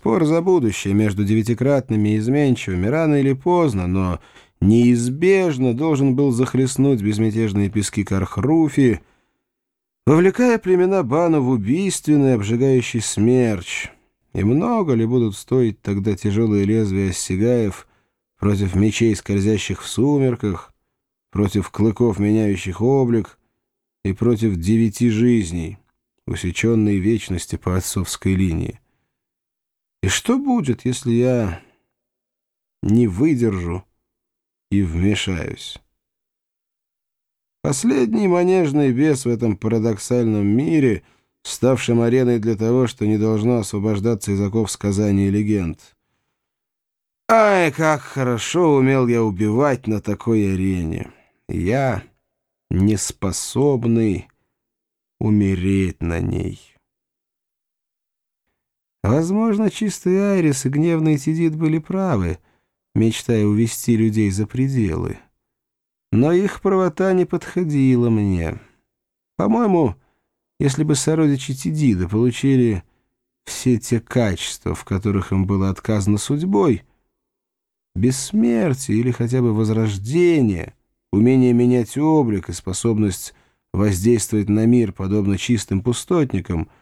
Спор за будущее между девятикратными и изменчивыми рано или поздно, но неизбежно должен был захлестнуть безмятежные пески Кархруфи, вовлекая племена Бану в убийственный обжигающий смерч. И много ли будут стоить тогда тяжелые лезвия Сигаев против мечей, скользящих в сумерках, против клыков, меняющих облик, и против девяти жизней, усеченной вечности по отцовской линии. И что будет, если я не выдержу и вмешаюсь? Последний манежный бес в этом парадоксальном мире, ставшем ареной для того, что не должно освобождаться из оков сказаний и легенд. Ай, как хорошо умел я убивать на такой арене. Я неспособный умереть на ней. Возможно, чистый Айрис и гневный Тидит были правы, мечтая увести людей за пределы. Но их правота не подходила мне. По-моему, если бы сородичи Тидида получили все те качества, в которых им было отказано судьбой, бессмертие или хотя бы возрождение, умение менять облик и способность воздействовать на мир, подобно чистым пустотникам —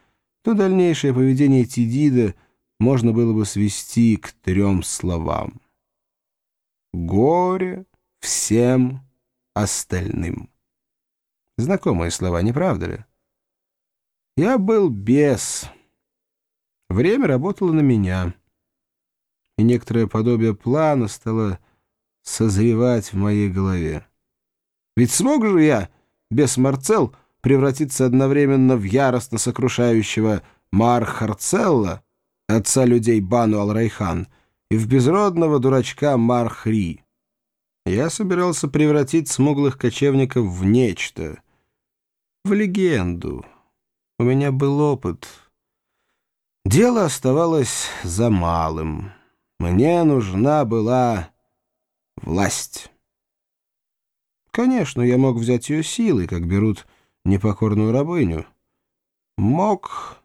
то дальнейшее поведение Тидида можно было бы свести к трем словам. «Горе всем остальным». Знакомые слова, не правда ли? Я был бес. Время работало на меня, и некоторое подобие плана стало созревать в моей голове. Ведь смог же я, без Марцел, превратиться одновременно в яростно сокрушающего Мархарцелла, отца людей Бану Ал-Райхан, и в безродного дурачка Мархри. Я собирался превратить смуглых кочевников в нечто, в легенду. У меня был опыт. Дело оставалось за малым. Мне нужна была власть. Конечно, я мог взять ее силой, как берут непокорную рабыню. Мог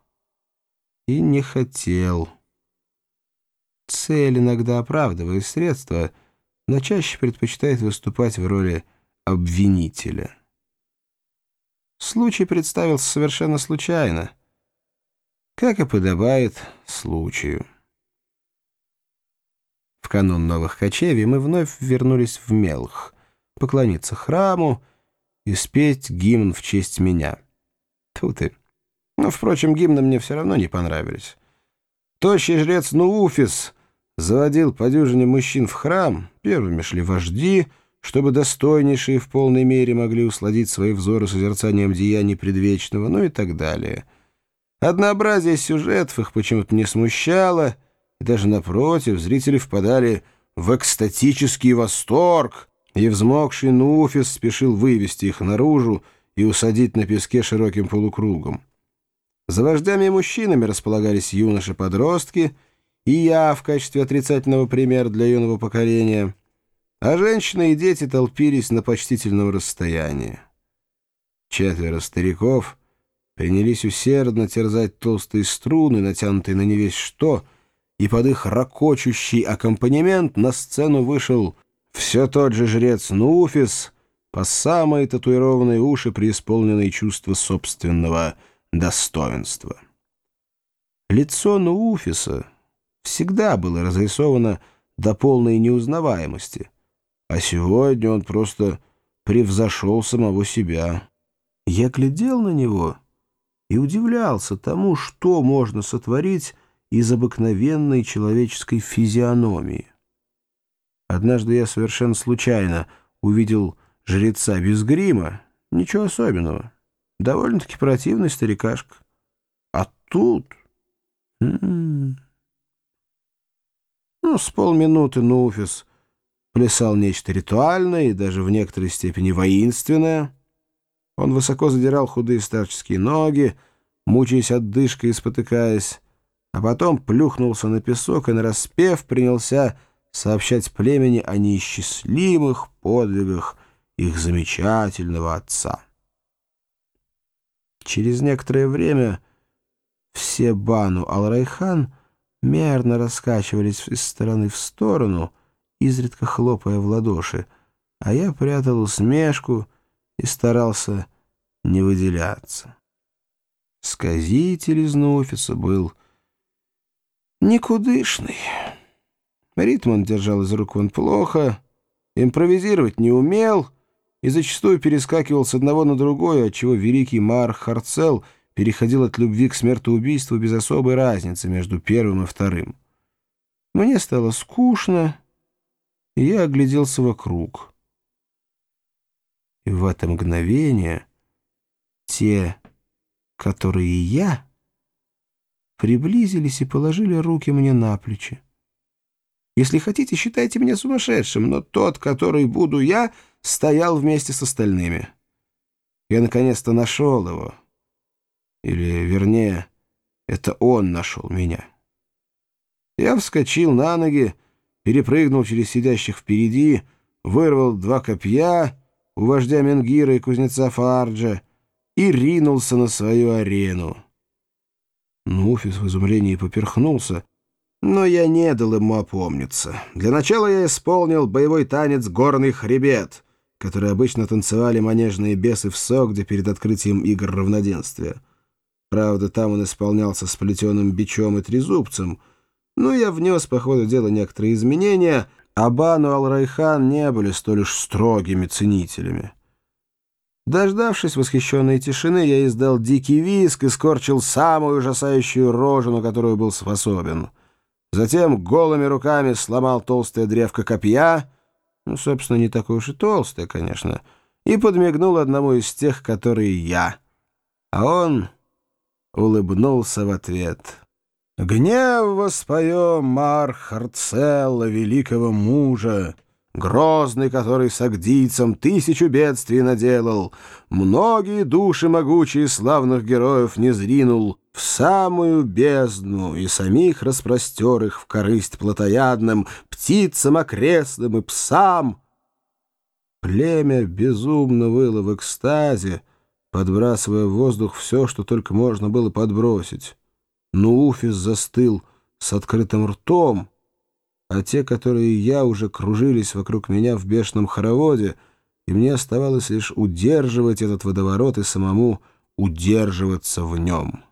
и не хотел. Цель иногда оправдывает средства, но чаще предпочитает выступать в роли обвинителя. Случай представился совершенно случайно, как и подобает случаю. В канун новых кочевий мы вновь вернулись в Мелх, поклониться храму, и спеть гимн в честь меня. Тут и... Но, впрочем, гимны мне все равно не понравились. Тощий жрец Нууфис заводил по дюжине мужчин в храм, первыми шли вожди, чтобы достойнейшие в полной мере могли усладить свои взоры созерцанием деяний предвечного, ну и так далее. Однообразие сюжетов их почему-то не смущало, и даже напротив, зрители впадали в экстатический восторг — и взмокший Нуфис спешил вывести их наружу и усадить на песке широким полукругом. За вождями и мужчинами располагались юноши-подростки, и я в качестве отрицательного примера для юного поколения, а женщины и дети толпились на почтительном расстоянии. Четверо стариков принялись усердно терзать толстые струны, натянутые на невесть что, и под их ракочущий аккомпанемент на сцену вышел все тот же жрец Нуфис, по самые татуированные уши преисполненные чувства собственного достоинства. Лицо Нуфиса всегда было разрисовано до полной неузнаваемости, а сегодня он просто превзошел самого себя. Я глядел на него и удивлялся тому, что можно сотворить из обыкновенной человеческой физиономии. Однажды я совершенно случайно увидел жреца без грима. Ничего особенного. Довольно-таки противный старикашка. А тут... М -м -м. Ну, с полминуты Нуфис плясал нечто ритуальное и даже в некоторой степени воинственное. Он высоко задирал худые старческие ноги, мучаясь отдышкой и спотыкаясь, а потом плюхнулся на песок и нараспев принялся сообщать племени о неисчислимых подвигах их замечательного отца. Через некоторое время все Бану Ал-Райхан мерно раскачивались из стороны в сторону, изредка хлопая в ладоши, а я прятал усмешку и старался не выделяться. Сказитель из Нуфиса был никудышный. Ритм держал из рук он плохо, импровизировать не умел и зачастую перескакивал с одного на другое, отчего великий Марх Харцел переходил от любви к смертоубийству без особой разницы между первым и вторым. Мне стало скучно, и я огляделся вокруг. И в это мгновение те, которые я, приблизились и положили руки мне на плечи. Если хотите, считайте меня сумасшедшим, но тот, который буду я, стоял вместе с остальными. Я наконец-то нашел его. Или, вернее, это он нашел меня. Я вскочил на ноги, перепрыгнул через сидящих впереди, вырвал два копья у вождя Менгира и кузнеца Фарджа и ринулся на свою арену. Нуфис в изумлении поперхнулся, но я не дал ему опомниться. Для начала я исполнил боевой танец «Горный хребет», который обычно танцевали манежные бесы в Согде перед открытием игр равноденствия. Правда, там он исполнялся с плетеным бичом и трезубцем, но я внес по ходу дела некоторые изменения, а Бану Ал-Райхан не были столь уж строгими ценителями. Дождавшись восхищенной тишины, я издал дикий виск и скорчил самую ужасающую рожу, на которую был способен — Затем голыми руками сломал толстое древко копья, ну, собственно, не такое уж и толстое, конечно, и подмигнул одному из тех, которые я. А он улыбнулся в ответ. «Гнев воспоем, Мархарцелла, великого мужа!» Грозный, который с агдийцем тысячу бедствий наделал, Многие души могучие славных героев не зринул, В самую бездну и самих распростер их в корысть плотоядным, Птицам окрестным и псам. Племя безумно выло в экстазе, Подбрасывая в воздух все, что только можно было подбросить. Нуфис застыл с открытым ртом — а те, которые я, уже кружились вокруг меня в бешеном хороводе, и мне оставалось лишь удерживать этот водоворот и самому удерживаться в нем.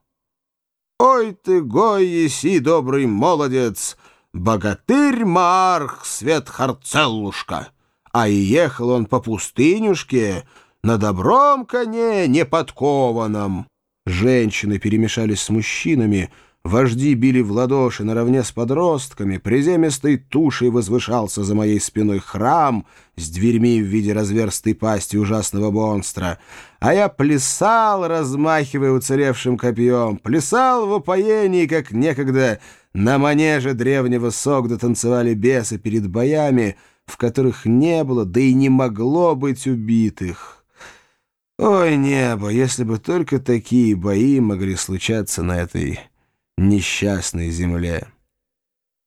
«Ой ты, гой, еси, добрый молодец! Богатырь Марх, свет Харцеллушка!» А и ехал он по пустынюшке, на добром коне неподкованном. Женщины перемешались с мужчинами — Вожди били в ладоши наравне с подростками, приземистой тушей возвышался за моей спиной храм с дверьми в виде разверстой пасти ужасного монстра, а я плясал, размахивая уцелевшим копьем, плясал в упоении, как некогда на манеже древнего Согда танцевали бесы перед боями, в которых не было, да и не могло быть убитых. Ой, небо, если бы только такие бои могли случаться на этой несчастной земле.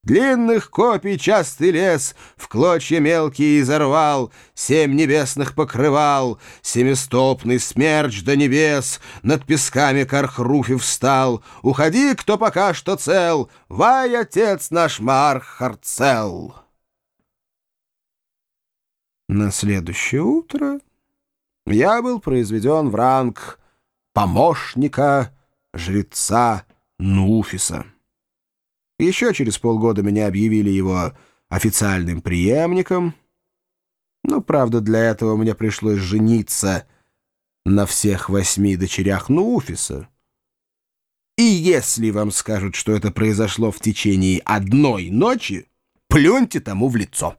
Длинных копий частый лес в клочья мелкие изорвал, Семь небесных покрывал, семистопный смерч до небес Над песками Кархруфи встал. Уходи, кто пока что цел, Вай, отец наш Марх Харцел. На следующее утро я был произведен в ранг помощника жреца Нуфиса. Еще через полгода меня объявили его официальным преемником. Но, правда, для этого мне пришлось жениться на всех восьми дочерях Нуфиса. И если вам скажут, что это произошло в течение одной ночи, плюньте тому в лицо.